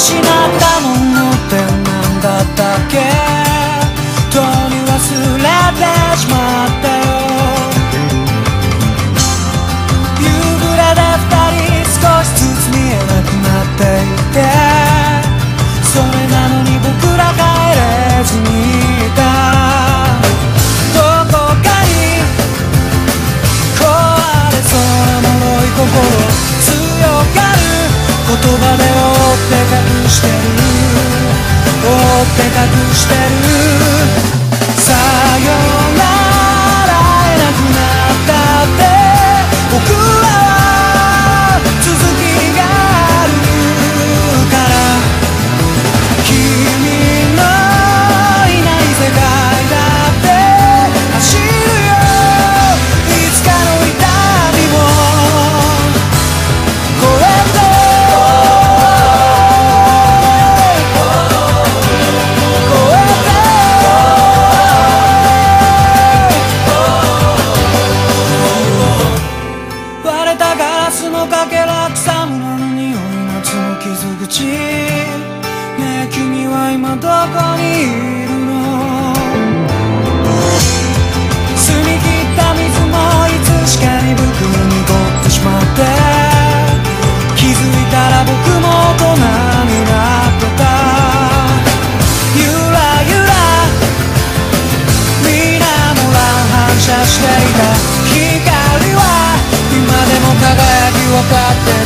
失ったの葉で追って隠してる。追って隠してる。さよこにいるの澄み切った水もいつしかにくに濁ってしまって気づいたら僕も大人になってた。ゆらゆらみなも乱反射していた光は今でも輝き渡って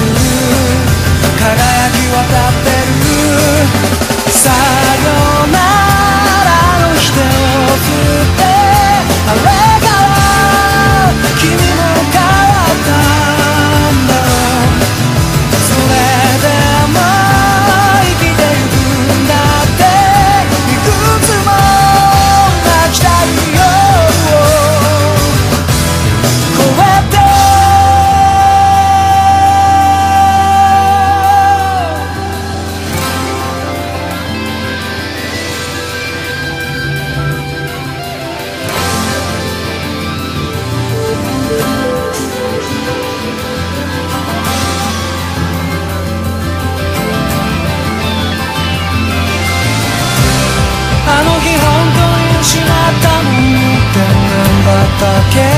어떻게